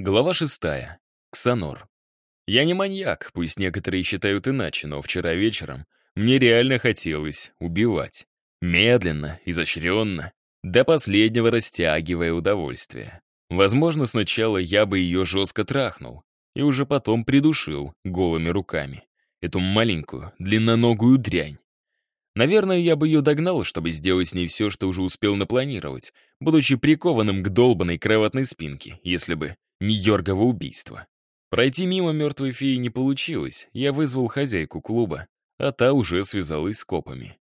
Глава шестая. Ксанор. Я не маньяк, пусть некоторые считают иначе, но вчера вечером мне реально хотелось убивать. Медленно, изощренно, до последнего растягивая удовольствие. Возможно, сначала я бы ее жестко трахнул и уже потом придушил голыми руками. Эту маленькую, длинноногую дрянь. Наверное, я бы ее догнал, чтобы сделать с ней все, что уже успел напланировать, будучи прикованным к долбанной кроватной спинке, если бы не Йоргово убийство. Пройти мимо мертвой феи не получилось, я вызвал хозяйку клуба, а та уже связалась с копами.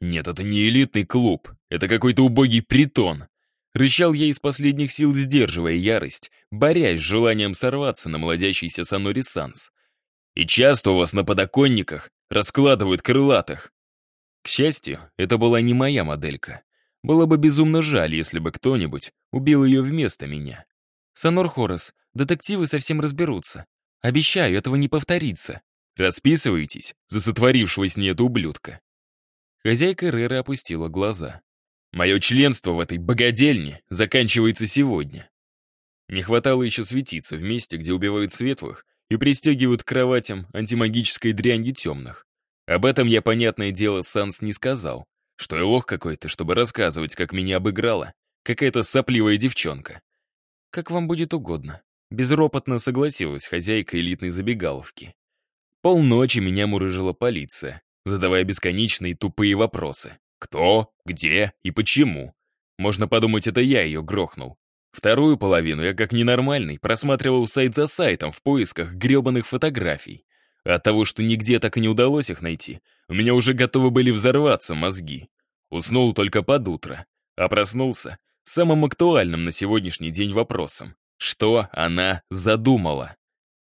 «Нет, это не элитный клуб, это какой-то убогий притон!» Рычал я из последних сил, сдерживая ярость, борясь с желанием сорваться на молодящийся Санори Санс. «И часто у вас на подоконниках раскладывают крылатых!» К счастью, это была не моя моделька. Было бы безумно жаль, если бы кто-нибудь убил ее вместо меня. Санор Хорос, детективы совсем разберутся. Обещаю, этого не повторится. Расписывайтесь за сотворившего с ней эту ублюдка. Хозяйка Реры опустила глаза. Мое членство в этой богадельне заканчивается сегодня. Не хватало еще светиться в месте, где убивают светлых и пристегивают к кроватям антимагической дрянью темных. Об этом я, понятное дело, Санс не сказал. Что я лох какой-то, чтобы рассказывать, как меня обыграла какая-то сопливая девчонка. «Как вам будет угодно», — безропотно согласилась хозяйка элитной забегаловки. Полночи меня мурыжила полиция, задавая бесконечные тупые вопросы. Кто, где и почему? Можно подумать, это я ее грохнул. Вторую половину я, как ненормальный, просматривал сайт за сайтом в поисках гребаных фотографий. От того, что нигде так и не удалось их найти, у меня уже готовы были взорваться мозги. Уснул только под утро, а проснулся самым актуальным на сегодняшний день вопросом. Что она задумала?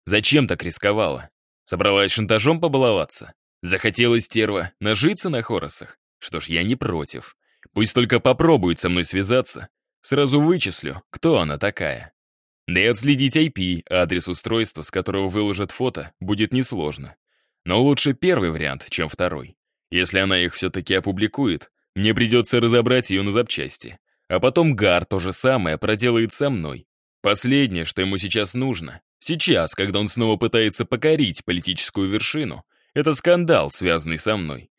Зачем так рисковала? Собралась шантажом побаловаться? Захотела стерва нажиться на хоросах? Что ж, я не против. Пусть только попробует со мной связаться. Сразу вычислю, кто она такая. Да и отследить IP, адрес устройства, с которого выложат фото, будет несложно. Но лучше первый вариант, чем второй. Если она их все-таки опубликует, мне придется разобрать ее на запчасти. А потом Гар то же самое проделает со мной. Последнее, что ему сейчас нужно, сейчас, когда он снова пытается покорить политическую вершину, это скандал, связанный со мной.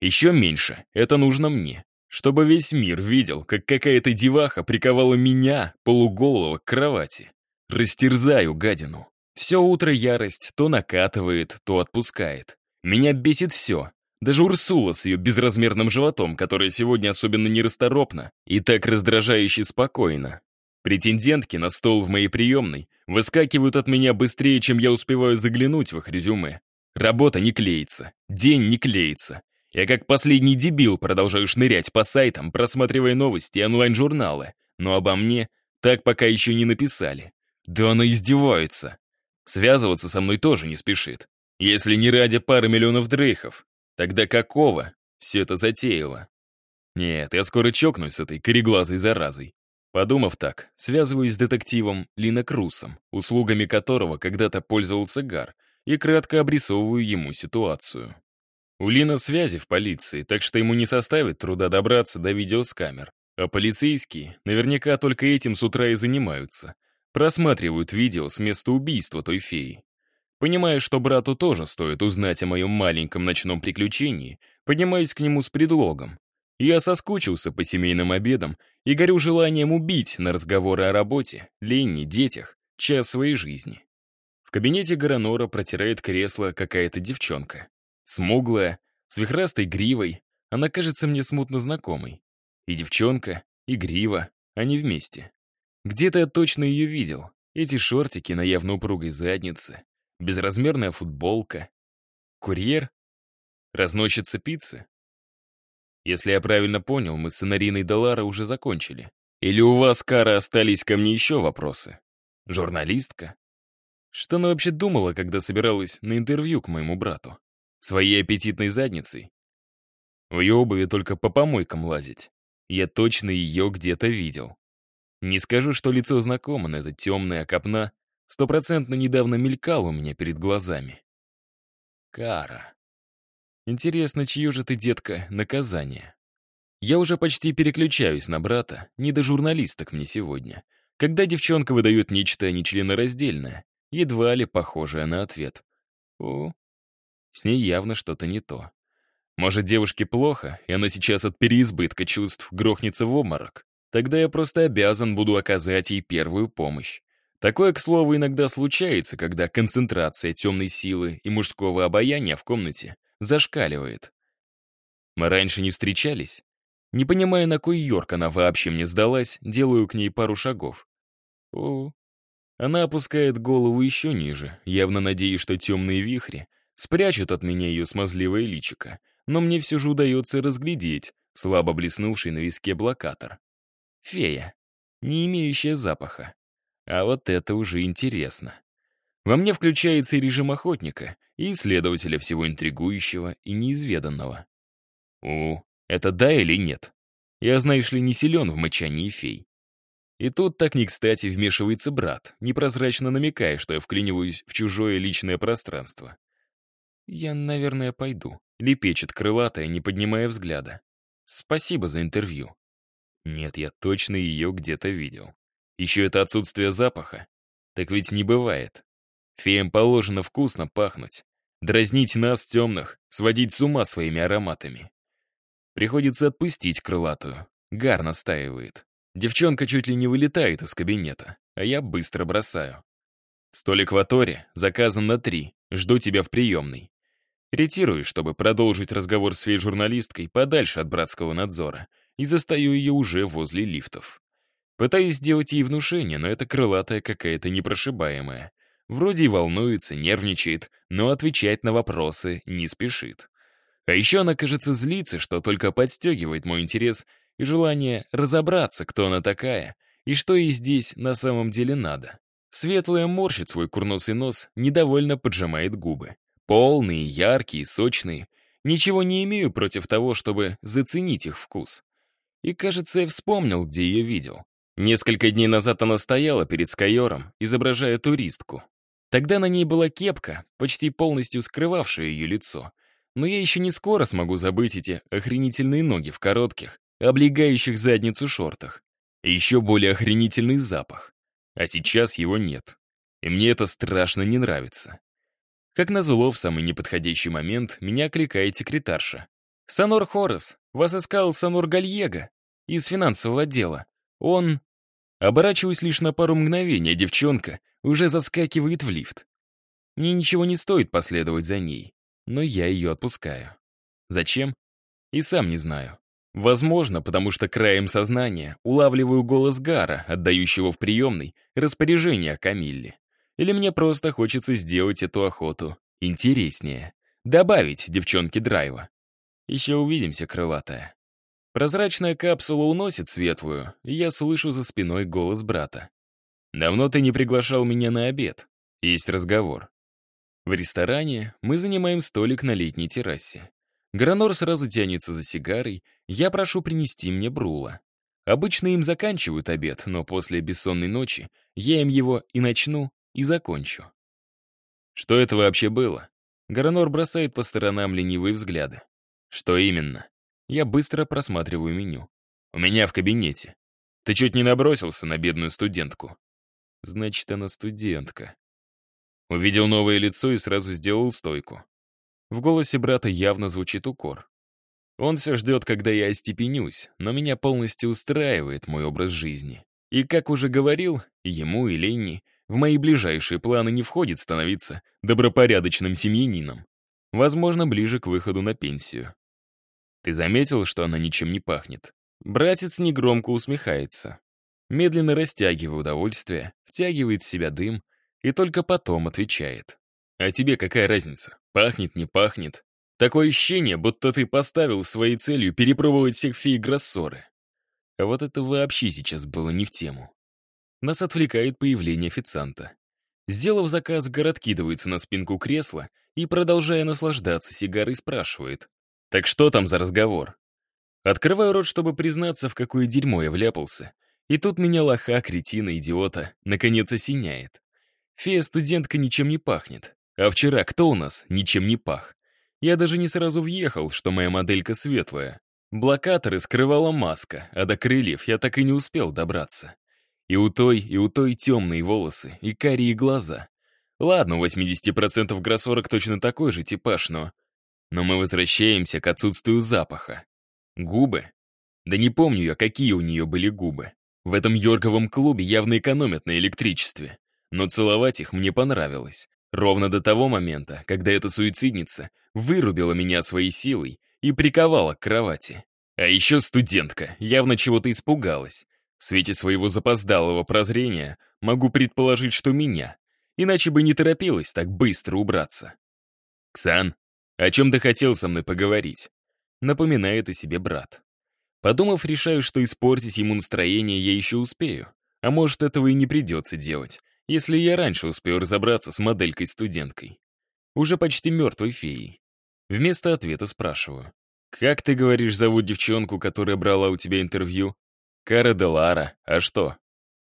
Еще меньше это нужно мне, чтобы весь мир видел, как какая-то деваха приковала меня, полуголого, к кровати. Растерзаю гадину. Все утро ярость то накатывает, то отпускает. Меня бесит все, даже Урсула с ее безразмерным животом, которая сегодня особенно нерасторопна и так раздражающе спокойно. Претендентки на стол в моей приемной выскакивают от меня быстрее, чем я успеваю заглянуть в их резюме. Работа не клеится, день не клеится. Я как последний дебил продолжаю шнырять по сайтам, просматривая новости и онлайн-журналы, но обо мне так пока еще не написали. Да она издевается. Связываться со мной тоже не спешит. Если не ради пары миллионов дрейхов, Тогда какого все это затеяло? Нет, я скоро чокнусь с этой кореглазой заразой. Подумав так, связываюсь с детективом Лина Крусом, услугами которого когда-то пользовался Гар, и кратко обрисовываю ему ситуацию. У Лина связи в полиции, так что ему не составит труда добраться до видео с камер. А полицейские наверняка только этим с утра и занимаются. Просматривают видео с места убийства той феи. Понимая, что брату тоже стоит узнать о моем маленьком ночном приключении, поднимаюсь к нему с предлогом. Я соскучился по семейным обедам и горю желанием убить на разговоры о работе, лени, детях, час своей жизни. В кабинете Гаранора протирает кресло какая-то девчонка. Смуглая, с вихрастой гривой, она кажется мне смутно знакомой. И девчонка, и грива, они вместе. Где-то я точно ее видел. Эти шортики на явно упругой заднице, безразмерная футболка. Курьер? Разносчица пиццы? Если я правильно понял, мы с Инариной Долара уже закончили. Или у вас, Кара, остались ко мне еще вопросы? Журналистка? Что она вообще думала, когда собиралась на интервью к моему брату? Своей аппетитной задницей? В ее обуви только по помойкам лазить. Я точно ее где-то видел. Не скажу, что лицо знакомо, но это темная копна стопроцентно недавно мелькал у меня перед глазами. Кара. Интересно, чье же ты, детка, наказание? Я уже почти переключаюсь на брата, не до журналисток мне сегодня. когда девчонка выдает нечто нечленораздельное, едва ли похожее на ответ. О, с ней явно что-то не то. Может, девушке плохо, и она сейчас от переизбытка чувств грохнется в обморок? Тогда я просто обязан буду оказать ей первую помощь. Такое, к слову, иногда случается, когда концентрация темной силы и мужского обаяния в комнате зашкаливает. Мы раньше не встречались. Не понимая, на кой Йорк она вообще мне сдалась, делаю к ней пару шагов. О, она опускает голову еще ниже, явно надеясь, что темные вихри спрячут от меня ее смазливое личико, но мне все же удается разглядеть слабо блеснувший на виске блокатор. Фея, не имеющая запаха. А вот это уже интересно. Во мне включается и режим охотника, и исследователя всего интригующего и неизведанного. У, это да или нет? Я, знаешь ли, не силен в мычании фей. И тут так не кстати вмешивается брат, непрозрачно намекая, что я вклиниваюсь в чужое личное пространство. «Я, наверное, пойду», — лепечет крылатая, не поднимая взгляда. «Спасибо за интервью». Нет, я точно ее где-то видел. Еще это отсутствие запаха. Так ведь не бывает. Феям положено вкусно пахнуть. Дразнить нас, темных, сводить с ума своими ароматами. Приходится отпустить крылатую. Гар настаивает. Девчонка чуть ли не вылетает из кабинета, а я быстро бросаю. Столик в Аторе заказан на три. Жду тебя в приемной. Ретируюсь, чтобы продолжить разговор с фей-журналисткой подальше от братского надзора, и застаю ее уже возле лифтов. Пытаюсь сделать ей внушение, но это крылатая какая-то непрошибаемая. Вроде и волнуется, нервничает, но отвечать на вопросы не спешит. А еще она, кажется, злится, что только подстегивает мой интерес и желание разобраться, кто она такая и что ей здесь на самом деле надо. Светлая морщит свой курносый нос, недовольно поджимает губы. Полные, яркие, сочные. Ничего не имею против того, чтобы заценить их вкус. И, кажется, я вспомнил, где ее видел. Несколько дней назад она стояла перед Скайором, изображая туристку. Тогда на ней была кепка, почти полностью скрывавшая ее лицо. Но я еще не скоро смогу забыть эти охренительные ноги в коротких, облегающих задницу шортах. И еще более охренительный запах. А сейчас его нет. И мне это страшно не нравится. Как назло, в самый неподходящий момент меня кликает секретарша. «Санор Хорос, вас искал Санор Гальего из финансового отдела. Он...» Оборачиваюсь лишь на пару мгновений, а девчонка уже заскакивает в лифт. Мне ничего не стоит последовать за ней, но я ее отпускаю. Зачем? И сам не знаю. Возможно, потому что краем сознания улавливаю голос Гара, отдающего в приемной распоряжение Камилле. Или мне просто хочется сделать эту охоту интереснее. Добавить девчонке драйва. Еще увидимся, крылатая. Прозрачная капсула уносит светлую, и я слышу за спиной голос брата. «Давно ты не приглашал меня на обед. Есть разговор». В ресторане мы занимаем столик на летней террасе. Гранор сразу тянется за сигарой, я прошу принести мне брула. Обычно им заканчивают обед, но после бессонной ночи я им его и начну, и закончу. Что это вообще было? Гранор бросает по сторонам ленивые взгляды. Что именно? Я быстро просматриваю меню. «У меня в кабинете. Ты чуть не набросился на бедную студентку». «Значит, она студентка». Увидел новое лицо и сразу сделал стойку. В голосе брата явно звучит укор. Он все ждет, когда я остепенюсь, но меня полностью устраивает мой образ жизни. И, как уже говорил, ему и Ленни в мои ближайшие планы не входит становиться добропорядочным семьянином. Возможно, ближе к выходу на пенсию. Ты заметил, что она ничем не пахнет? Братец негромко усмехается. Медленно растягивая удовольствие, втягивает в себя дым и только потом отвечает. А тебе какая разница? Пахнет, не пахнет? Такое ощущение, будто ты поставил своей целью перепробовать всех фей Гроссоры. А вот это вообще сейчас было не в тему. Нас отвлекает появление официанта. Сделав заказ, Гар откидывается на спинку кресла и, продолжая наслаждаться сигарой, спрашивает. Так что там за разговор? Открываю рот, чтобы признаться, в какое дерьмо я вляпался. И тут меня лоха, кретина, идиота, наконец осеняет. Фея-студентка ничем не пахнет. А вчера кто у нас ничем не пах? Я даже не сразу въехал, что моя моделька светлая. Блокаторы скрывала маска, а до крыльев я так и не успел добраться. И у той, и у той темные волосы, и карие глаза. Ладно, у 80% гроссорок точно такой же типаж, но... Но мы возвращаемся к отсутствию запаха. Губы? Да не помню я, какие у нее были губы. В этом йорковом клубе явно экономят на электричестве. Но целовать их мне понравилось. Ровно до того момента, когда эта суицидница вырубила меня своей силой и приковала к кровати. А еще студентка явно чего-то испугалась. В свете своего запоздалого прозрения могу предположить, что меня. Иначе бы не торопилась так быстро убраться. «Ксан, о чем ты хотел со мной поговорить?» Напоминает о себе брат. Подумав, решаю, что испортить ему настроение я еще успею. А может, этого и не придется делать, если я раньше успею разобраться с моделькой-студенткой. Уже почти мертвой феей. Вместо ответа спрашиваю. «Как ты говоришь, зовут девчонку, которая брала у тебя интервью?» «Кара де Лара. А что?»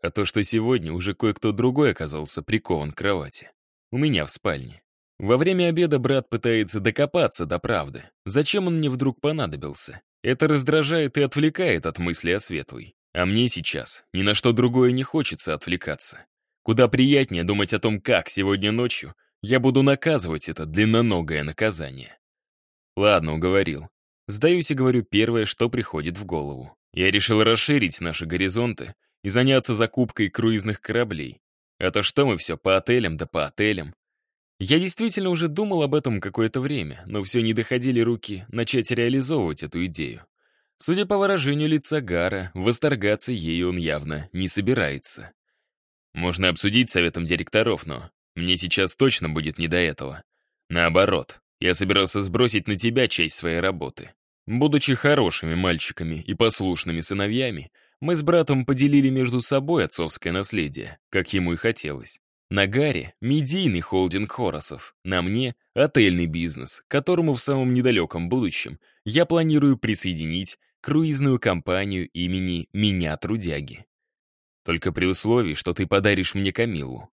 «А то, что сегодня уже кое-кто другой оказался прикован к кровати. У меня в спальне. Во время обеда брат пытается докопаться до правды. Зачем он мне вдруг понадобился? Это раздражает и отвлекает от мысли о светлой. А мне сейчас ни на что другое не хочется отвлекаться. Куда приятнее думать о том, как сегодня ночью я буду наказывать это длинноногое наказание. Ладно, уговорил. Сдаюсь и говорю первое, что приходит в голову. Я решил расширить наши горизонты и заняться закупкой круизных кораблей. А то что мы все по отелям да по отелям. Я действительно уже думал об этом какое-то время, но все не доходили руки начать реализовывать эту идею. Судя по выражению лица Гара, восторгаться ею он явно не собирается. Можно обсудить советом директоров, но мне сейчас точно будет не до этого. Наоборот, я собирался сбросить на тебя часть своей работы. Будучи хорошими мальчиками и послушными сыновьями, мы с братом поделили между собой отцовское наследие, как ему и хотелось. На Гаре — медийный холдинг Хоросов, на мне — отельный бизнес, которому в самом недалеком будущем я планирую присоединить круизную компанию имени «Меня, трудяги». Только при условии, что ты подаришь мне Камилу».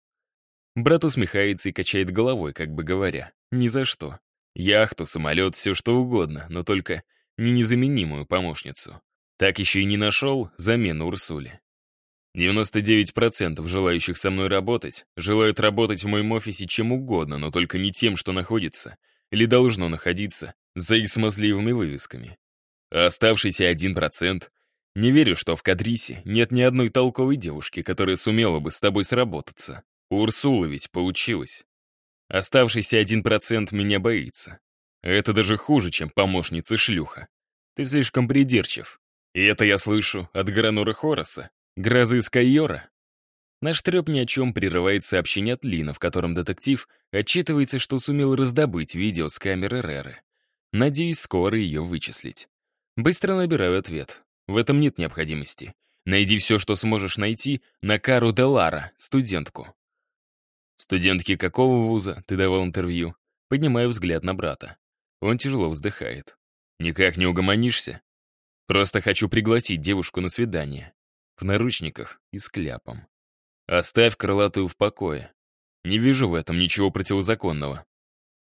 Брат усмехается и качает головой, как бы говоря, «Ни за что. Яхту, самолет, все что угодно, но только не незаменимую помощницу. Так еще и не нашел замену Урсуле. 99% желающих со мной работать желают работать в моем офисе чем угодно, но только не тем, что находится или должно находиться за их смазливыми вывесками. А оставшийся 1% не верю, что в Кадрисе нет ни одной толковой девушки, которая сумела бы с тобой сработаться. У Урсулы ведь получилось. Оставшийся один процент меня боится. Это даже хуже, чем помощница шлюха. Ты слишком придирчив. И это я слышу от Гранура Хороса, грозы Скайора. Наш треп ни о чем прерывает сообщение от Лина, в котором детектив отчитывается, что сумел раздобыть видео с камеры Реры. Надеюсь, скоро ее вычислить. Быстро набираю ответ. В этом нет необходимости. Найди все, что сможешь найти, на Кару де Лара, студентку. Студентке какого вуза ты давал интервью? Поднимаю взгляд на брата. Он тяжело вздыхает. Никак не угомонишься? Просто хочу пригласить девушку на свидание. В наручниках и с кляпом. Оставь крылатую в покое. Не вижу в этом ничего противозаконного.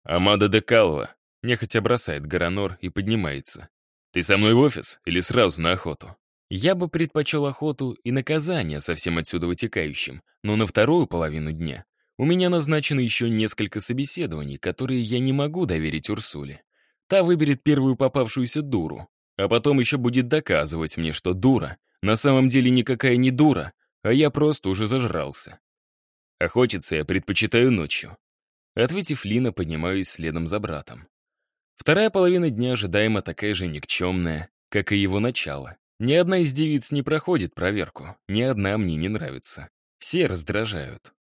Амада де Калва нехотя бросает Гаранор и поднимается. Ты со мной в офис или сразу на охоту? Я бы предпочел охоту и наказание со всем отсюда вытекающим, но на вторую половину дня у меня назначено еще несколько собеседований, которые я не могу доверить Урсуле. Та выберет первую попавшуюся дуру, а потом еще будет доказывать мне, что дура на самом деле никакая не дура, а я просто уже зажрался. Охотиться я предпочитаю ночью. Ответив Лина, поднимаюсь следом за братом. Вторая половина дня ожидаемо такая же никчемная, как и его начало. Ни одна из девиц не проходит проверку, ни одна мне не нравится. Все раздражают.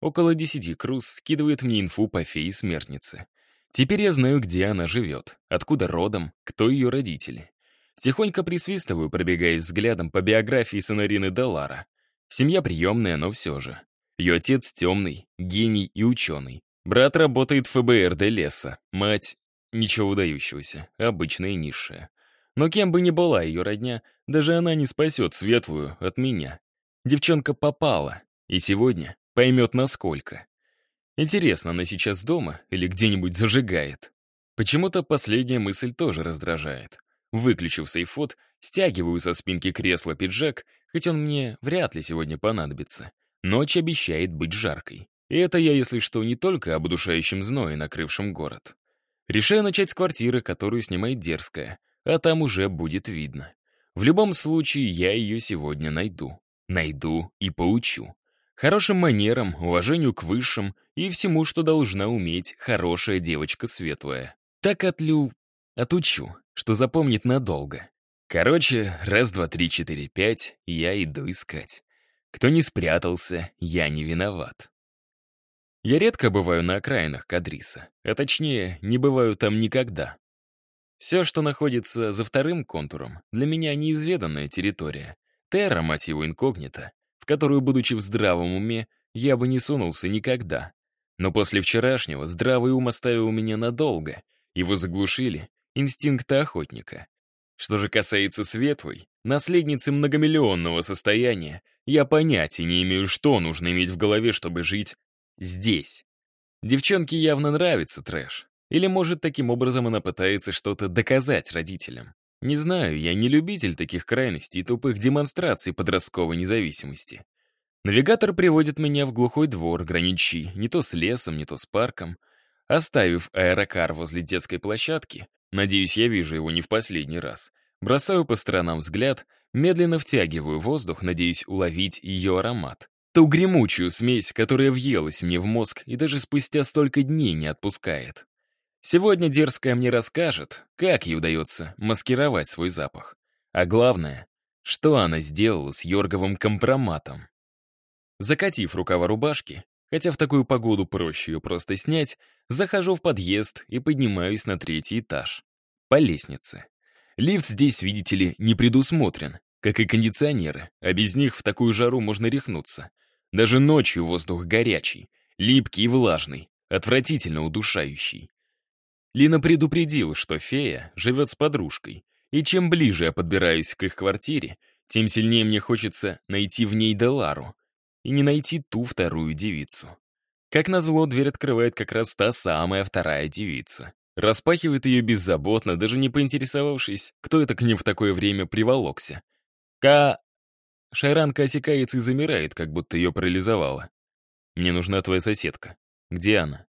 Около десяти Круз скидывает мне инфу по фее смертницы. Теперь я знаю, где она живет, откуда родом, кто ее родители. Тихонько присвистываю, пробегая взглядом по биографии Сонарины Далара. Семья приемная, но все же. Ее отец темный, гений и ученый. Брат работает в ФБР де Леса, мать Ничего выдающегося, обычная и низшая. Но кем бы ни была ее родня, даже она не спасет светлую от меня. Девчонка попала, и сегодня поймет насколько. Интересно, она сейчас дома или где-нибудь зажигает? Почему-то последняя мысль тоже раздражает. Выключив сейфот, стягиваю со спинки кресла пиджак, хоть он мне вряд ли сегодня понадобится. Ночь обещает быть жаркой. И это я, если что, не только об удушающем зное, накрывшем город. Решаю начать с квартиры, которую снимает дерзкая, а там уже будет видно. В любом случае, я ее сегодня найду. Найду и поучу. Хорошим манерам, уважению к высшим и всему, что должна уметь хорошая девочка светлая. Так отлю... отучу, что запомнит надолго. Короче, раз, два, три, четыре, пять, я иду искать. Кто не спрятался, я не виноват. Я редко бываю на окраинах Кадриса, а точнее, не бываю там никогда. Все, что находится за вторым контуром, для меня неизведанная территория. Терра, мать его, инкогнито, в которую, будучи в здравом уме, я бы не сунулся никогда. Но после вчерашнего здравый ум оставил меня надолго, его заглушили инстинкты охотника. Что же касается Светлой, наследницы многомиллионного состояния, я понятия не имею, что нужно иметь в голове, чтобы жить здесь. Девчонке явно нравится трэш. Или, может, таким образом она пытается что-то доказать родителям. Не знаю, я не любитель таких крайностей и тупых демонстраций подростковой независимости. Навигатор приводит меня в глухой двор, граничи не то с лесом, не то с парком. Оставив аэрокар возле детской площадки, надеюсь, я вижу его не в последний раз, бросаю по сторонам взгляд, медленно втягиваю воздух, надеюсь уловить ее аромат. Ту гремучую смесь, которая въелась мне в мозг и даже спустя столько дней не отпускает. Сегодня дерзкая мне расскажет, как ей удается маскировать свой запах. А главное, что она сделала с Йорговым компроматом. Закатив рукава рубашки, хотя в такую погоду проще ее просто снять, захожу в подъезд и поднимаюсь на третий этаж. По лестнице. Лифт здесь, видите ли, не предусмотрен, как и кондиционеры, а без них в такую жару можно рехнуться. Даже ночью воздух горячий, липкий и влажный, отвратительно удушающий. Лина предупредил, что фея живет с подружкой, и чем ближе я подбираюсь к их квартире, тем сильнее мне хочется найти в ней Делару, и не найти ту вторую девицу. Как назло, дверь открывает как раз та самая вторая девица. Распахивает ее беззаботно, даже не поинтересовавшись, кто это к ним в такое время приволокся. Ка... Шайранка осекается и замирает, как будто ее парализовало. «Мне нужна твоя соседка. Где она?»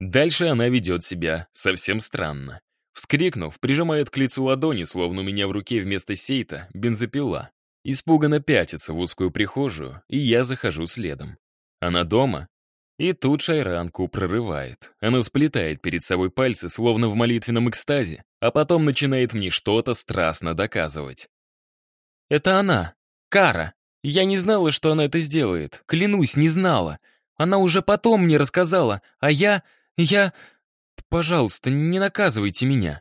Дальше она ведет себя совсем странно. Вскрикнув, прижимает к лицу ладони, словно у меня в руке вместо сейта бензопила. Испуганно пятится в узкую прихожую, и я захожу следом. Она дома? И тут шайранку прорывает. Она сплетает перед собой пальцы, словно в молитвенном экстазе, а потом начинает мне что-то страстно доказывать. «Это она! Кара! Я не знала, что она это сделает. Клянусь, не знала. Она уже потом мне рассказала, а я... я... Пожалуйста, не наказывайте меня».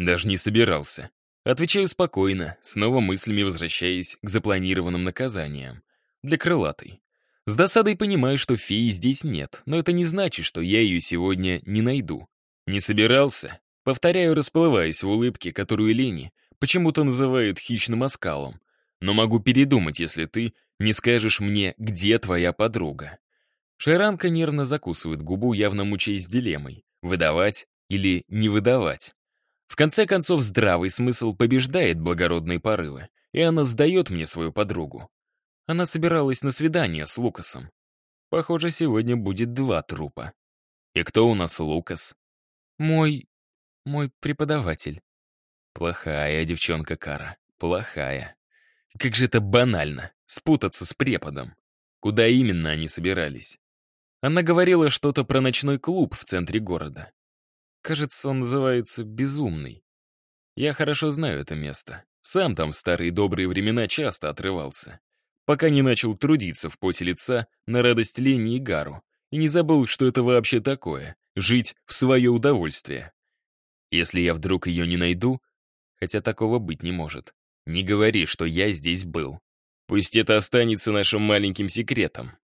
Даже не собирался. Отвечаю спокойно, снова мыслями возвращаясь к запланированным наказаниям. Для крылатой. С досадой понимаю, что феи здесь нет, но это не значит, что я ее сегодня не найду. Не собирался. Повторяю, расплываясь в улыбке, которую Лени почему-то называет хищным оскалом. Но могу передумать, если ты не скажешь мне, где твоя подруга. Шайранка нервно закусывает губу, явно мучаясь дилеммой, выдавать или не выдавать. В конце концов, здравый смысл побеждает благородные порывы, и она сдает мне свою подругу. Она собиралась на свидание с Лукасом. Похоже, сегодня будет два трупа. И кто у нас Лукас? Мой... мой преподаватель. Плохая девчонка Кара, плохая. Как же это банально, спутаться с преподом. Куда именно они собирались? Она говорила что-то про ночной клуб в центре города. Кажется, он называется «Безумный». Я хорошо знаю это место. Сам там в старые добрые времена часто отрывался. Пока не начал трудиться в поте лица на радость Лене и Гару. И не забыл, что это вообще такое — жить в свое удовольствие. Если я вдруг ее не найду, хотя такого быть не может, не говори, что я здесь был. Пусть это останется нашим маленьким секретом.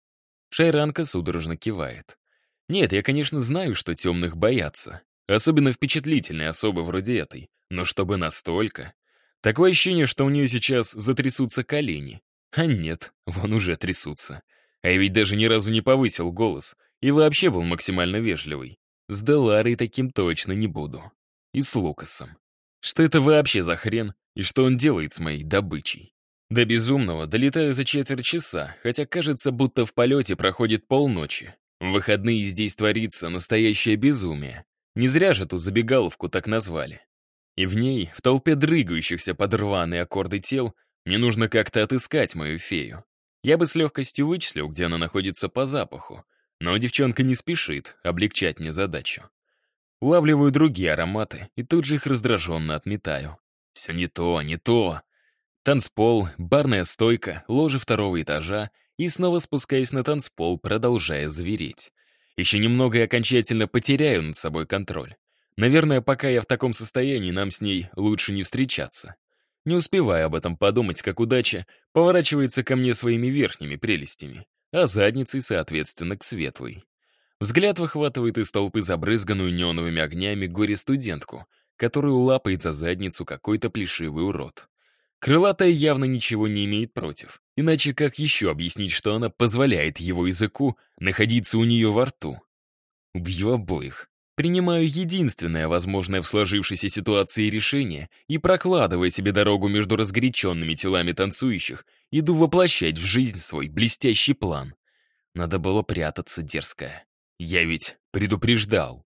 Шайранка судорожно кивает. Нет, я, конечно, знаю, что темных боятся. Особенно впечатлительные особы вроде этой. Но чтобы настолько... Такое ощущение, что у нее сейчас затрясутся колени. А нет, вон уже трясутся. А я ведь даже ни разу не повысил голос. И вообще был максимально вежливый. С Деларой таким точно не буду. И с Лукасом. Что это вообще за хрен? И что он делает с моей добычей? До безумного долетаю за четверть часа, хотя кажется, будто в полете проходит полночи. В выходные здесь творится настоящее безумие. Не зря же ту забегаловку так назвали. И в ней, в толпе дрыгающихся под рваные аккорды тел, мне нужно как-то отыскать мою фею. Я бы с легкостью вычислил, где она находится по запаху, но девчонка не спешит облегчать мне задачу. Улавливаю другие ароматы и тут же их раздраженно отметаю. Все не то, не то. Танцпол, барная стойка, ложе второго этажа и снова спускаюсь на танцпол, продолжая звереть. Еще немного и окончательно потеряю над собой контроль. Наверное, пока я в таком состоянии, нам с ней лучше не встречаться. Не успевая об этом подумать, как удача поворачивается ко мне своими верхними прелестями, а задницей, соответственно, к светлой. Взгляд выхватывает из толпы забрызганную неоновыми огнями горе-студентку, которую лапает за задницу какой-то плешивый урод. Крылатая явно ничего не имеет против. Иначе как еще объяснить, что она позволяет его языку находиться у нее во рту? Убью обоих. Принимаю единственное возможное в сложившейся ситуации решение и, прокладывая себе дорогу между разгоряченными телами танцующих, иду воплощать в жизнь свой блестящий план. Надо было прятаться, дерзкая. Я ведь предупреждал.